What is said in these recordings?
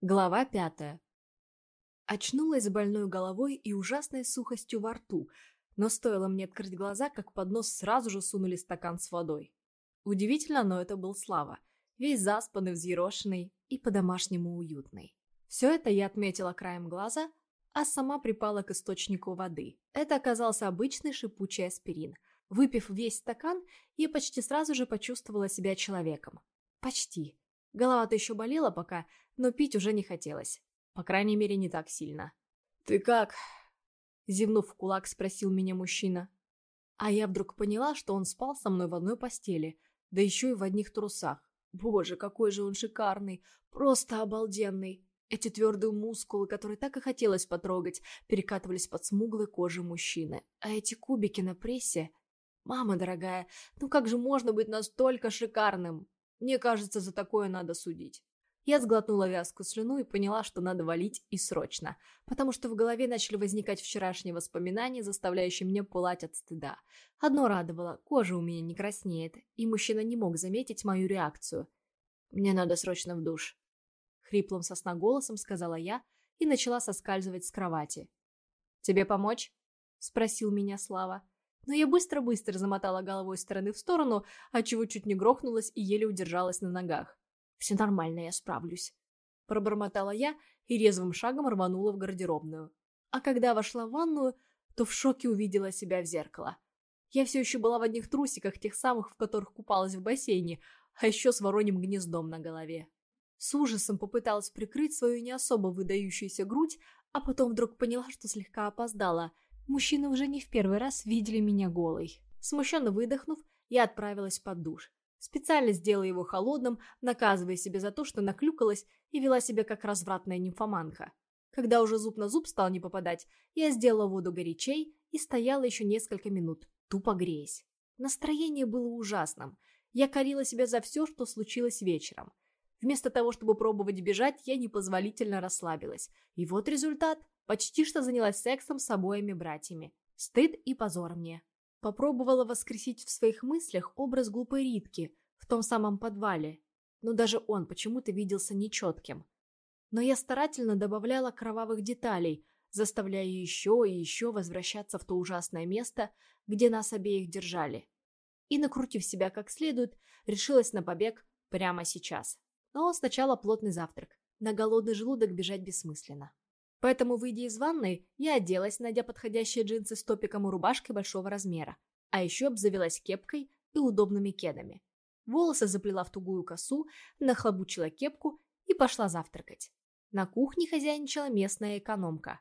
Глава пятая. Очнулась с больной головой и ужасной сухостью во рту, но стоило мне открыть глаза, как под нос сразу же сунули стакан с водой. Удивительно, но это был Слава. Весь заспанный, взъерошенный и по-домашнему уютный. Все это я отметила краем глаза, а сама припала к источнику воды. Это оказался обычный шипучий аспирин. Выпив весь стакан, я почти сразу же почувствовала себя человеком. Почти. Голова-то еще болела пока, но пить уже не хотелось. По крайней мере, не так сильно. «Ты как?» Зевнув в кулак, спросил меня мужчина. А я вдруг поняла, что он спал со мной в одной постели, да еще и в одних трусах. Боже, какой же он шикарный, просто обалденный. Эти твердые мускулы, которые так и хотелось потрогать, перекатывались под смуглой кожей мужчины. А эти кубики на прессе... Мама дорогая, ну как же можно быть настолько шикарным? Мне кажется, за такое надо судить. Я сглотнула вязкую слюну и поняла, что надо валить и срочно, потому что в голове начали возникать вчерашние воспоминания, заставляющие меня пылать от стыда. Одно радовало, кожа у меня не краснеет, и мужчина не мог заметить мою реакцию. «Мне надо срочно в душ», — хриплым сосна голосом сказала я и начала соскальзывать с кровати. «Тебе помочь?» — спросил меня Слава но я быстро-быстро замотала головой стороны в сторону, отчего чуть не грохнулась и еле удержалась на ногах. «Все нормально, я справлюсь», — пробормотала я и резвым шагом рванула в гардеробную. А когда вошла в ванную, то в шоке увидела себя в зеркало. Я все еще была в одних трусиках, тех самых, в которых купалась в бассейне, а еще с вороньим гнездом на голове. С ужасом попыталась прикрыть свою не особо выдающуюся грудь, а потом вдруг поняла, что слегка опоздала — Мужчины уже не в первый раз видели меня голой. Смущенно выдохнув, я отправилась под душ. Специально сделала его холодным, наказывая себя за то, что наклюкалась и вела себя как развратная нимфоманка. Когда уже зуб на зуб стал не попадать, я сделала воду горячей и стояла еще несколько минут, тупо греясь. Настроение было ужасным. Я корила себя за все, что случилось вечером. Вместо того, чтобы пробовать бежать, я непозволительно расслабилась. И вот результат. Почти что занялась сексом с обоими братьями. Стыд и позор мне. Попробовала воскресить в своих мыслях образ глупой Ритки в том самом подвале, но даже он почему-то виделся нечетким. Но я старательно добавляла кровавых деталей, заставляя еще и еще возвращаться в то ужасное место, где нас обеих держали. И, накрутив себя как следует, решилась на побег прямо сейчас. Но сначала плотный завтрак. На голодный желудок бежать бессмысленно. Поэтому, выйдя из ванной, я оделась, найдя подходящие джинсы с топиком и рубашкой большого размера, а еще обзавелась кепкой и удобными кедами. Волосы заплела в тугую косу, нахлобучила кепку и пошла завтракать. На кухне хозяйничала местная экономка.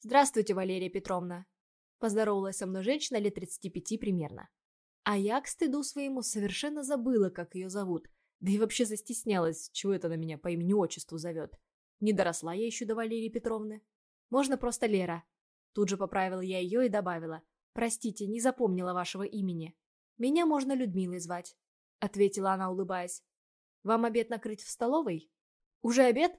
«Здравствуйте, Валерия Петровна!» Поздоровалась со мной женщина лет 35 примерно. А я, к стыду своему, совершенно забыла, как ее зовут, да и вообще застеснялась, чего это на меня по имени-отчеству зовет. Не доросла я еще до Валерии Петровны. Можно просто Лера. Тут же поправила я ее и добавила. Простите, не запомнила вашего имени. Меня можно Людмилой звать. Ответила она, улыбаясь. Вам обед накрыть в столовой? Уже обед?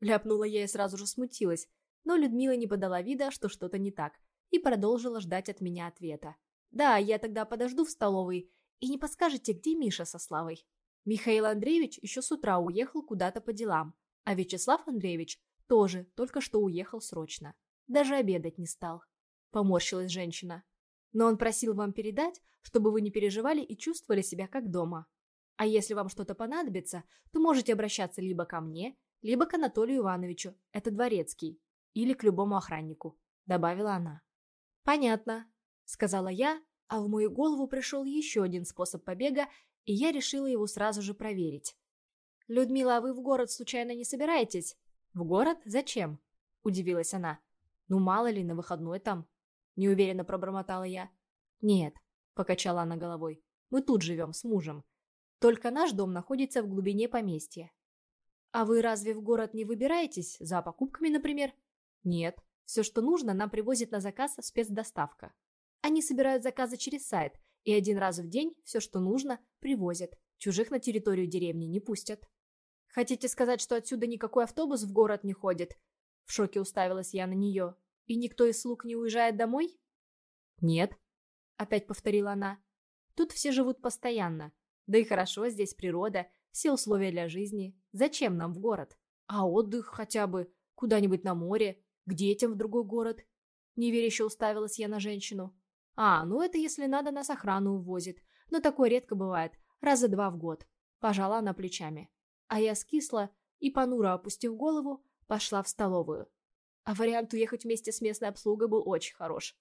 Ляпнула я и сразу же смутилась. Но Людмила не подала вида, что что-то не так, и продолжила ждать от меня ответа. «Да, я тогда подожду в столовой. И не подскажете, где Миша со Славой?» Михаил Андреевич еще с утра уехал куда-то по делам. А Вячеслав Андреевич тоже только что уехал срочно. Даже обедать не стал. Поморщилась женщина. Но он просил вам передать, чтобы вы не переживали и чувствовали себя как дома. А если вам что-то понадобится, то можете обращаться либо ко мне, либо к Анатолию Ивановичу, это дворецкий, или к любому охраннику», — добавила она. «Понятно», — сказала я, а в мою голову пришел еще один способ побега, и я решила его сразу же проверить. «Людмила, а вы в город случайно не собираетесь?» «В город? Зачем?» – удивилась она. «Ну, мало ли, на выходной там». Неуверенно пробормотала я. «Нет», – покачала она головой. «Мы тут живем с мужем. Только наш дом находится в глубине поместья». «А вы разве в город не выбираетесь? За покупками, например?» «Нет. Все, что нужно, нам привозит на заказ спецдоставка. Они собирают заказы через сайт, и один раз в день все, что нужно, привозят. Чужих на территорию деревни не пустят». Хотите сказать, что отсюда никакой автобус в город не ходит? В шоке уставилась я на нее. И никто из слуг не уезжает домой? Нет, опять повторила она. Тут все живут постоянно. Да и хорошо, здесь природа, все условия для жизни. Зачем нам в город? А отдых хотя бы? Куда-нибудь на море? К детям в другой город? Неверяще уставилась я на женщину. А, ну это если надо, нас охрану увозит. Но такое редко бывает. Раза два в год. Пожала она плечами. А я скисла и, понуро опустив голову, пошла в столовую. А вариант уехать вместе с местной обслугой был очень хорош.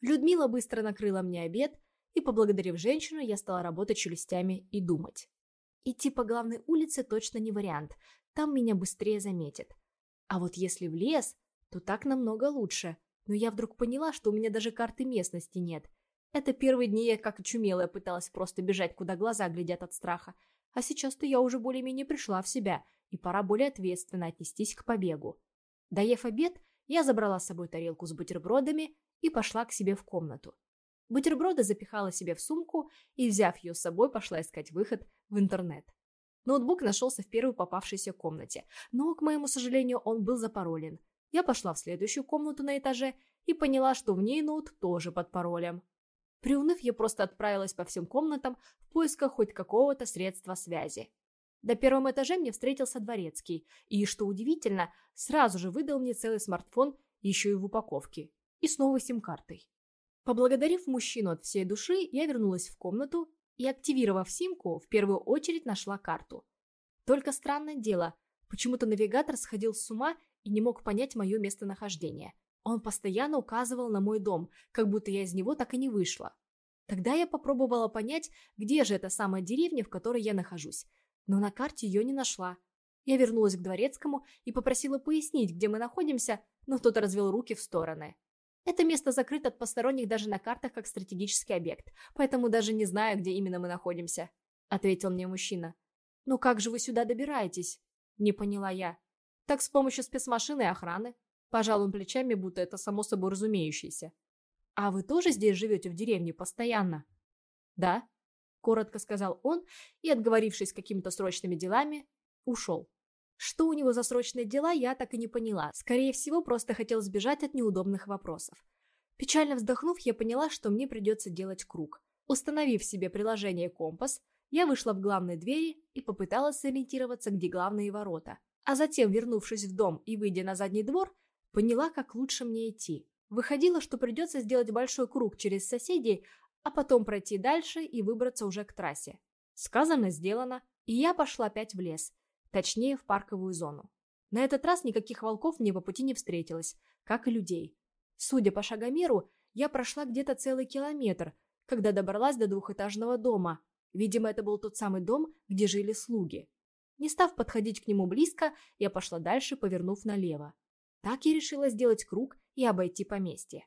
Людмила быстро накрыла мне обед, и, поблагодарив женщину, я стала работать челюстями и думать. Идти по главной улице точно не вариант, там меня быстрее заметят. А вот если в лес, то так намного лучше. Но я вдруг поняла, что у меня даже карты местности нет. Это первые дни я как очумелая пыталась просто бежать, куда глаза глядят от страха. А сейчас-то я уже более-менее пришла в себя, и пора более ответственно отнестись к побегу. Доев обед, я забрала с собой тарелку с бутербродами и пошла к себе в комнату. Бутерброды запихала себе в сумку и, взяв ее с собой, пошла искать выход в интернет. Ноутбук нашелся в первой попавшейся комнате, но, к моему сожалению, он был запаролен. Я пошла в следующую комнату на этаже и поняла, что в ней ноут тоже под паролем. Приуныв, я просто отправилась по всем комнатам в поисках хоть какого-то средства связи. На первом этаже мне встретился дворецкий, и, что удивительно, сразу же выдал мне целый смартфон еще и в упаковке, и с новой сим-картой. Поблагодарив мужчину от всей души, я вернулась в комнату и, активировав симку, в первую очередь нашла карту. Только странное дело, почему-то навигатор сходил с ума и не мог понять мое местонахождение. Он постоянно указывал на мой дом, как будто я из него так и не вышла. Тогда я попробовала понять, где же эта самая деревня, в которой я нахожусь, но на карте ее не нашла. Я вернулась к дворецкому и попросила пояснить, где мы находимся, но тот развел руки в стороны. Это место закрыто от посторонних даже на картах как стратегический объект, поэтому даже не знаю, где именно мы находимся», — ответил мне мужчина. «Ну как же вы сюда добираетесь?» — не поняла я. «Так с помощью спецмашины и охраны». Пожал он плечами, будто это само собой разумеющееся. «А вы тоже здесь живете в деревне постоянно?» «Да», — коротко сказал он и, отговорившись какими-то срочными делами, ушел. Что у него за срочные дела, я так и не поняла. Скорее всего, просто хотел сбежать от неудобных вопросов. Печально вздохнув, я поняла, что мне придется делать круг. Установив себе приложение «Компас», я вышла в главные двери и попыталась сориентироваться, где главные ворота. А затем, вернувшись в дом и выйдя на задний двор, поняла, как лучше мне идти. Выходило, что придется сделать большой круг через соседей, а потом пройти дальше и выбраться уже к трассе. Сказано, сделано, и я пошла опять в лес, Точнее, в парковую зону. На этот раз никаких волков мне по пути не встретилось, как и людей. Судя по шагомеру, я прошла где-то целый километр, когда добралась до двухэтажного дома. Видимо, это был тот самый дом, где жили слуги. Не став подходить к нему близко, я пошла дальше, повернув налево. Так я решила сделать круг и обойти поместье.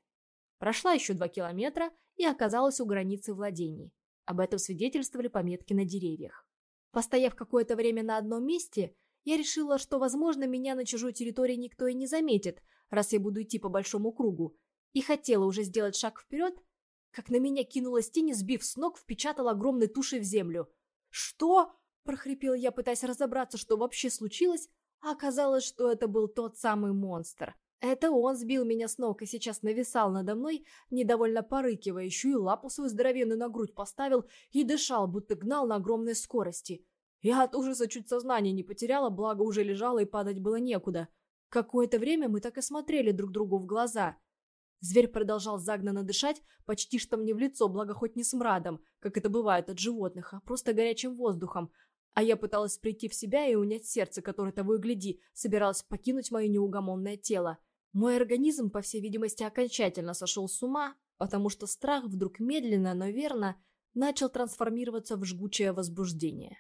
Прошла еще два километра и оказалась у границы владений. Об этом свидетельствовали пометки на деревьях. Постояв какое-то время на одном месте, я решила, что, возможно, меня на чужой территории никто и не заметит, раз я буду идти по большому кругу, и хотела уже сделать шаг вперед, как на меня кинулась тень, сбив с ног, впечатала огромной тушей в землю. «Что?» – прохрипела я, пытаясь разобраться, что вообще случилось, а оказалось, что это был тот самый монстр. Это он сбил меня с ног и сейчас нависал надо мной, недовольно порыкивая, еще и лапу свою здоровенную на грудь поставил и дышал, будто гнал на огромной скорости. Я от ужаса чуть сознание не потеряла, благо уже лежала и падать было некуда. Какое-то время мы так и смотрели друг другу в глаза. Зверь продолжал загнанно дышать, почти что мне в лицо, благо хоть не смрадом, как это бывает от животных, а просто горячим воздухом. А я пыталась прийти в себя и унять сердце, которое того и гляди, собиралась покинуть мое неугомонное тело. Мой организм, по всей видимости, окончательно сошел с ума, потому что страх вдруг медленно, но верно начал трансформироваться в жгучее возбуждение.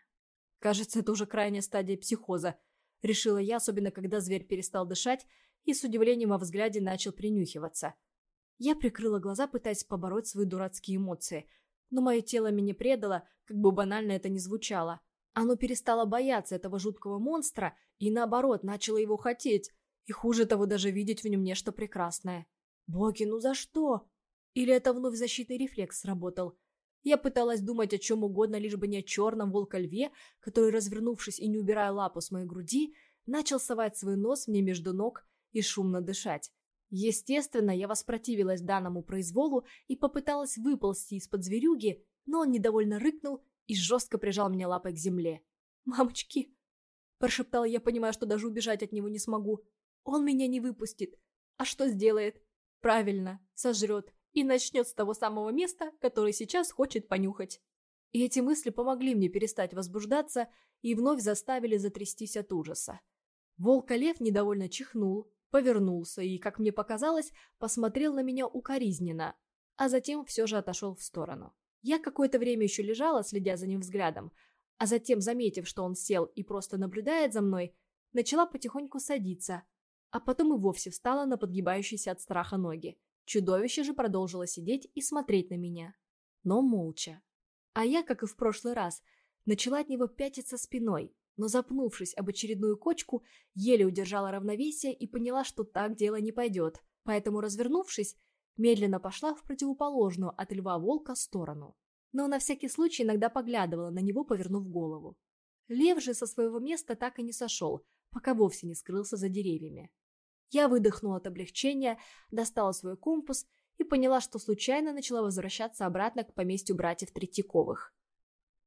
Кажется, это уже крайняя стадия психоза, решила я, особенно когда зверь перестал дышать и с удивлением во взгляде начал принюхиваться. Я прикрыла глаза, пытаясь побороть свои дурацкие эмоции, но мое тело меня предало, как бы банально это ни звучало. Оно перестало бояться этого жуткого монстра и, наоборот, начало его хотеть, и хуже того, даже видеть в нем нечто прекрасное. Боги, ну за что? Или это вновь защитный рефлекс сработал? Я пыталась думать о чем угодно, лишь бы не о черном волка-льве, который, развернувшись и не убирая лапу с моей груди, начал совать свой нос мне между ног и шумно дышать. Естественно, я воспротивилась данному произволу и попыталась выползти из-под зверюги, но он недовольно рыкнул и жестко прижал меня лапой к земле. «Мамочки!» Прошептала я, понимая, что даже убежать от него не смогу. «Он меня не выпустит. А что сделает?» «Правильно, сожрет и начнет с того самого места, которое сейчас хочет понюхать». И эти мысли помогли мне перестать возбуждаться и вновь заставили затрястись от ужаса. Волк-олев недовольно чихнул, повернулся и, как мне показалось, посмотрел на меня укоризненно, а затем все же отошел в сторону. Я какое-то время еще лежала, следя за ним взглядом, а затем, заметив, что он сел и просто наблюдает за мной, начала потихоньку садиться, а потом и вовсе встала на подгибающиеся от страха ноги. Чудовище же продолжило сидеть и смотреть на меня, но молча. А я, как и в прошлый раз, начала от него пятиться спиной, но запнувшись об очередную кочку, еле удержала равновесие и поняла, что так дело не пойдет, поэтому, развернувшись, медленно пошла в противоположную от льва волка сторону. Но на всякий случай иногда поглядывала на него, повернув голову. Лев же со своего места так и не сошел, пока вовсе не скрылся за деревьями. Я выдохнула от облегчения, достала свой компас и поняла, что случайно начала возвращаться обратно к поместью братьев Третьяковых.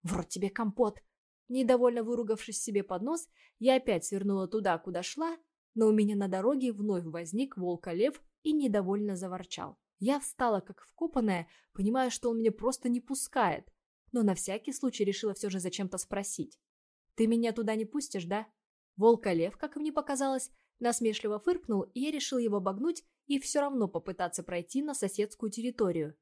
«В тебе компот!» Недовольно выругавшись себе под нос, я опять свернула туда, куда шла, но у меня на дороге вновь возник волк-олев и недовольно заворчал. Я встала как вкопанная, понимая, что он меня просто не пускает, но на всякий случай решила все же зачем-то спросить. «Ты меня туда не пустишь, да?» Волк-олев, как мне показалось, насмешливо фыркнул, и я решил его обогнуть и все равно попытаться пройти на соседскую территорию.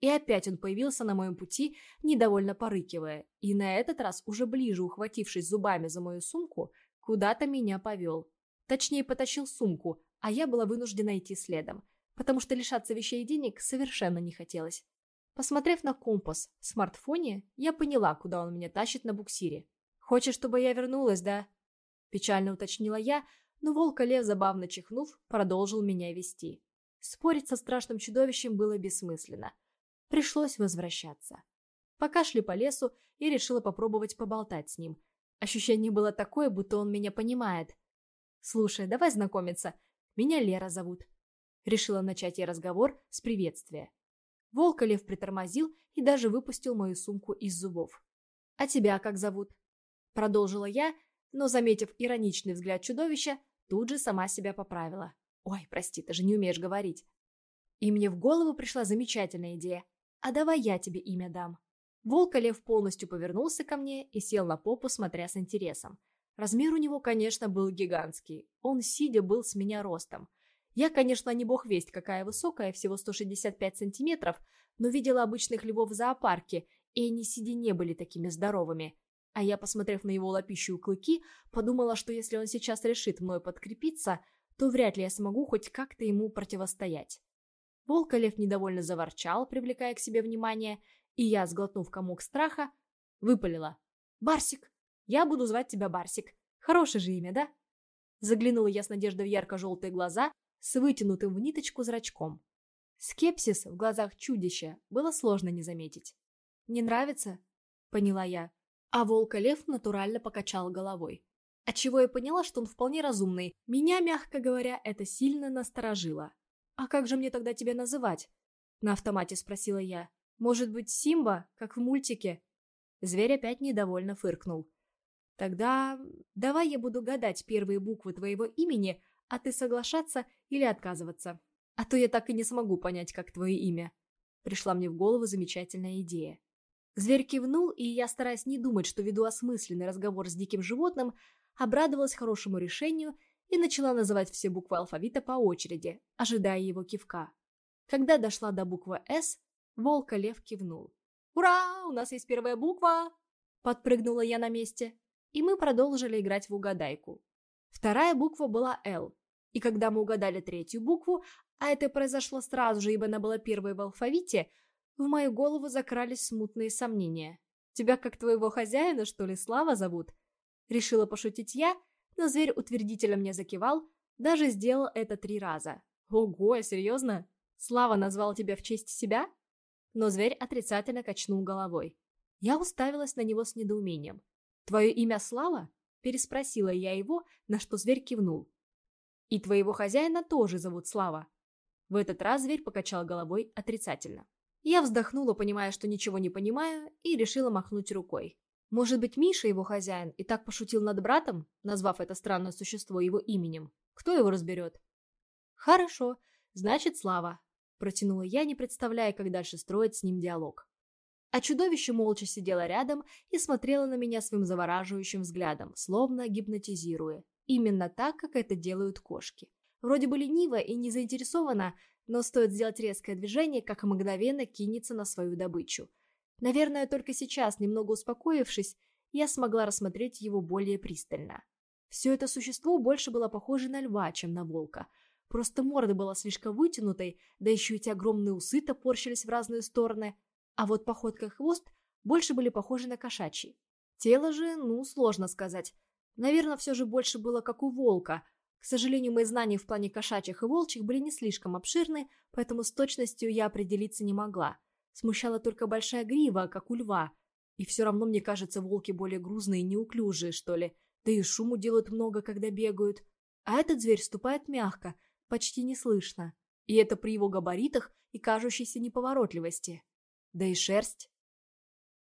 И опять он появился на моем пути, недовольно порыкивая, и на этот раз, уже ближе ухватившись зубами за мою сумку, куда-то меня повел. Точнее, потащил сумку, а я была вынуждена идти следом, потому что лишаться вещей и денег совершенно не хотелось. Посмотрев на компас в смартфоне, я поняла, куда он меня тащит на буксире. «Хочешь, чтобы я вернулась, да?» Печально уточнила я, но волк-лев, забавно чихнув, продолжил меня вести. Спорить со страшным чудовищем было бессмысленно. Пришлось возвращаться. Пока шли по лесу, я решила попробовать поболтать с ним. Ощущение было такое, будто он меня понимает. «Слушай, давай знакомиться. Меня Лера зовут». Решила начать я разговор с приветствия. Волколев притормозил и даже выпустил мою сумку из зубов. «А тебя как зовут?» Продолжила я, но, заметив ироничный взгляд чудовища, тут же сама себя поправила. «Ой, прости, ты же не умеешь говорить». И мне в голову пришла замечательная идея. «А давай я тебе имя дам». Волк-олев полностью повернулся ко мне и сел на попу, смотря с интересом. Размер у него, конечно, был гигантский. Он, сидя, был с меня ростом. Я, конечно, не бог весть, какая высокая, всего 165 сантиметров, но видела обычных львов в зоопарке, и они сиди не были такими здоровыми. А я, посмотрев на его лапищу и клыки, подумала, что если он сейчас решит мной подкрепиться, то вряд ли я смогу хоть как-то ему противостоять. Волколев недовольно заворчал, привлекая к себе внимание, и я, сглотнув комок страха, выпалила. «Барсик! Я буду звать тебя Барсик. Хорошее же имя, да?» Заглянула я с надеждой в ярко-желтые глаза с вытянутым в ниточку зрачком. Скепсис в глазах чудища было сложно не заметить. «Не нравится?» — поняла я. А волк-лев натурально покачал головой. Отчего я поняла, что он вполне разумный. Меня, мягко говоря, это сильно насторожило. «А как же мне тогда тебя называть?» На автомате спросила я. «Может быть, Симба, как в мультике?» Зверь опять недовольно фыркнул. «Тогда давай я буду гадать первые буквы твоего имени, а ты соглашаться или отказываться. А то я так и не смогу понять, как твое имя». Пришла мне в голову замечательная идея. Зверь кивнул, и я, стараясь не думать, что веду осмысленный разговор с диким животным, обрадовалась хорошему решению и начала называть все буквы алфавита по очереди, ожидая его кивка. Когда дошла до буквы «С», волк-лев кивнул. «Ура! У нас есть первая буква!» Подпрыгнула я на месте, и мы продолжили играть в угадайку. Вторая буква была «Л», и когда мы угадали третью букву, а это произошло сразу же, ибо она была первой в алфавите, в мою голову закрались смутные сомнения. «Тебя как твоего хозяина, что ли, Слава зовут?» Решила пошутить я, но зверь утвердительно мне закивал, даже сделал это три раза. «Ого, серьезно? Слава назвал тебя в честь себя?» Но зверь отрицательно качнул головой. Я уставилась на него с недоумением. «Твое имя Слава?» – переспросила я его, на что зверь кивнул. «И твоего хозяина тоже зовут Слава». В этот раз зверь покачал головой отрицательно. Я вздохнула, понимая, что ничего не понимаю, и решила махнуть рукой. Может быть, Миша его хозяин и так пошутил над братом, назвав это странное существо его именем? Кто его разберет? Хорошо, значит, Слава. Протянула я, не представляя, как дальше строить с ним диалог. А чудовище молча сидело рядом и смотрело на меня своим завораживающим взглядом, словно гипнотизируя. Именно так, как это делают кошки. Вроде бы лениво и не заинтересована, но стоит сделать резкое движение, как мгновенно кинется на свою добычу. Наверное, только сейчас, немного успокоившись, я смогла рассмотреть его более пристально. Все это существо больше было похоже на льва, чем на волка. Просто морда была слишком вытянутой, да еще эти огромные усы топорщились в разные стороны, а вот походка и хвост больше были похожи на кошачьи. Тело же, ну, сложно сказать. Наверное, все же больше было как у волка – к сожалению, мои знания в плане кошачьих и волчьих были не слишком обширны, поэтому с точностью я определиться не могла. Смущала только большая грива, как у льва. И все равно, мне кажется, волки более грузные и неуклюжие, что ли. Да и шуму делают много, когда бегают. А этот зверь ступает мягко, почти не слышно. И это при его габаритах и кажущейся неповоротливости. Да и шерсть.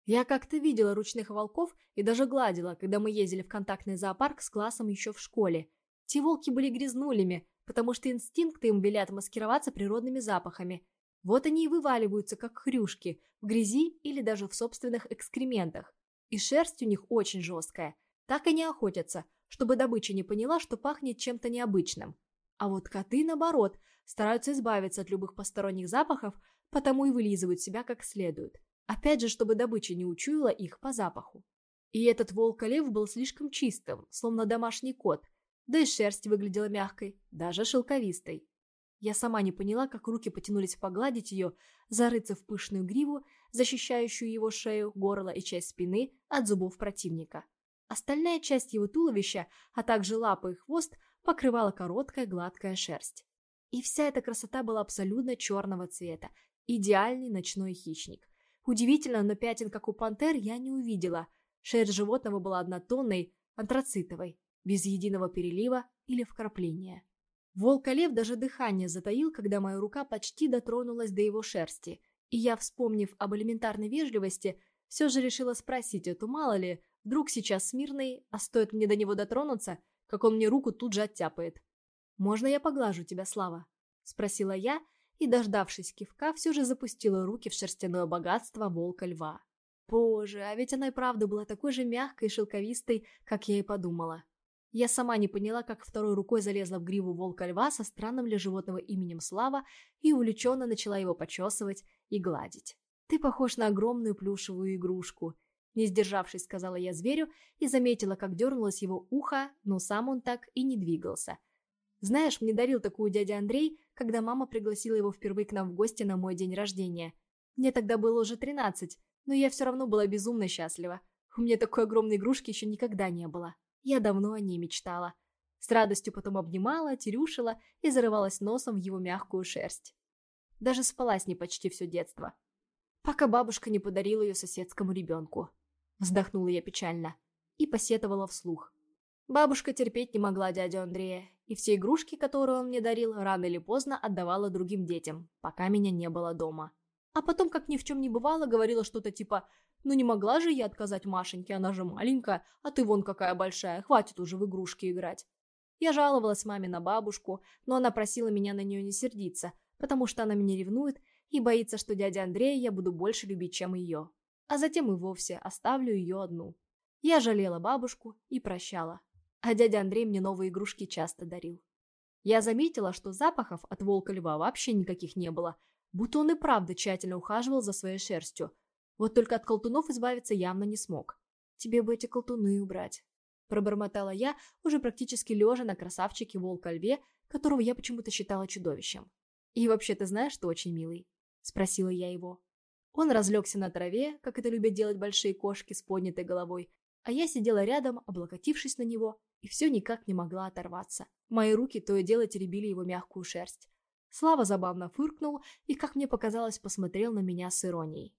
Я как-то видела ручных волков и даже гладила, когда мы ездили в контактный зоопарк с классом еще в школе. Те волки были грязнулями, потому что инстинкты им велят маскироваться природными запахами. Вот они и вываливаются, как хрюшки, в грязи или даже в собственных экскрементах. И шерсть у них очень жесткая. Так они охотятся, чтобы добыча не поняла, что пахнет чем-то необычным. А вот коты, наоборот, стараются избавиться от любых посторонних запахов, потому и вылизывают себя как следует. Опять же, чтобы добыча не учуяла их по запаху. И этот волк-олев был слишком чистым, словно домашний кот – да и шерсть выглядела мягкой, даже шелковистой. Я сама не поняла, как руки потянулись погладить ее, зарыться в пышную гриву, защищающую его шею, горло и часть спины от зубов противника. Остальная часть его туловища, а также лапы и хвост покрывала короткая гладкая шерсть. И вся эта красота была абсолютно черного цвета, идеальный ночной хищник. Удивительно, но пятен, как у пантер, я не увидела. Шерсть животного была однотонной, антрацитовой, без единого перелива или вкрапления. Волк-олев даже дыхание затаил, когда моя рука почти дотронулась до его шерсти, и я, вспомнив об элементарной вежливости, все же решила спросить эту, мало ли, вдруг сейчас смирный, а стоит мне до него дотронуться, как он мне руку тут же оттяпает. «Можно я поглажу тебя, Слава?» – спросила я, и, дождавшись кивка, все же запустила руки в шерстяное богатство волка-льва. Боже, а ведь она и правда была такой же мягкой и шелковистой, как я и подумала. Я сама не поняла, как второй рукой залезла в гриву волка-льва со странным для животного именем Слава и увлеченно начала его почесывать и гладить. «Ты похож на огромную плюшевую игрушку», не сдержавшись, сказала я зверю и заметила, как дернулось его ухо, но сам он так и не двигался. Знаешь, мне дарил такую дядя Андрей, когда мама пригласила его впервые к нам в гости на мой день рождения. Мне тогда было уже тринадцать, но я все равно была безумно счастлива. У меня такой огромной игрушки еще никогда не было. Я давно о ней мечтала. С радостью потом обнимала, терюшила и зарывалась носом в его мягкую шерсть. Даже спала с ней почти все детство. Пока бабушка не подарила ее соседскому ребенку. Вздохнула я печально и посетовала вслух. Бабушка терпеть не могла дядю Андрея, и все игрушки, которые он мне дарил, рано или поздно отдавала другим детям, пока меня не было дома. А потом, как ни в чем не бывало, говорила что-то типа ну не могла же я отказать Машеньке, она же маленькая, а ты вон какая большая, хватит уже в игрушки играть. Я жаловалась маме на бабушку, но она просила меня на нее не сердиться, потому что она меня ревнует и боится, что дядя Андрея я буду больше любить, чем ее. А затем и вовсе оставлю ее одну. Я жалела бабушку и прощала. А дядя Андрей мне новые игрушки часто дарил. Я заметила, что запахов от волка-льва вообще никаких не было, будто он и правда тщательно ухаживал за своей шерстью, вот только от колтунов избавиться явно не смог. Тебе бы эти колтуны убрать. Пробормотала я, уже практически лежа на красавчике волка-льве, которого я почему-то считала чудовищем. «И вообще ты знаешь, что очень милый?» – спросила я его. Он разлегся на траве, как это любят делать большие кошки с поднятой головой, а я сидела рядом, облокотившись на него, и все никак не могла оторваться. Мои руки то и дело теребили его мягкую шерсть. Слава забавно фыркнул и, как мне показалось, посмотрел на меня с иронией.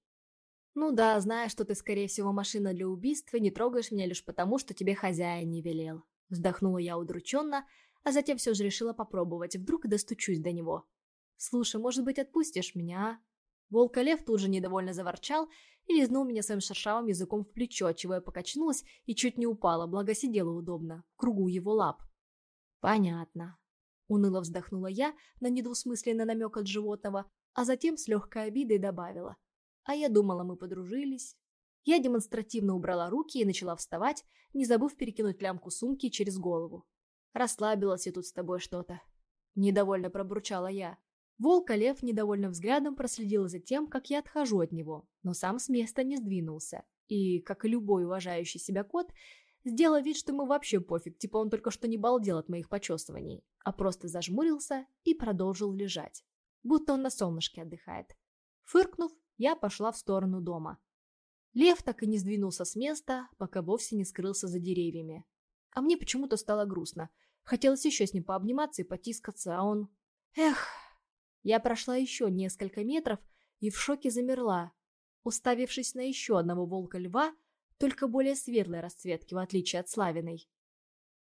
«Ну да, зная, что ты, скорее всего, машина для убийства, не трогаешь меня лишь потому, что тебе хозяин не велел». Вздохнула я удрученно, а затем все же решила попробовать, вдруг достучусь до него. «Слушай, может быть, отпустишь меня, а?» Волк-олев тут же недовольно заворчал и лизнул меня своим шершавым языком в плечо, чего я покачнулась и чуть не упала, благо сидела удобно, в кругу его лап. «Понятно», — уныло вздохнула я на недвусмысленный намек от животного, а затем с легкой обидой добавила. «А я думала, мы подружились». Я демонстративно убрала руки и начала вставать, не забыв перекинуть лямку сумки через голову. «Расслабилась я тут с тобой что-то», — недовольно пробурчала я. Волк-олев недовольным взглядом проследил за тем, как я отхожу от него, но сам с места не сдвинулся. И, как и любой уважающий себя кот, сделал вид, что ему вообще пофиг, типа он только что не балдел от моих почесываний, а просто зажмурился и продолжил лежать, будто он на солнышке отдыхает. Фыркнув, я пошла в сторону дома. Лев так и не сдвинулся с места, пока вовсе не скрылся за деревьями. А мне почему-то стало грустно. Хотелось еще с ним пообниматься и потискаться, а он... Эх, я прошла еще несколько метров и в шоке замерла, уставившись на еще одного волка-льва, только более светлой расцветки, в отличие от Славиной.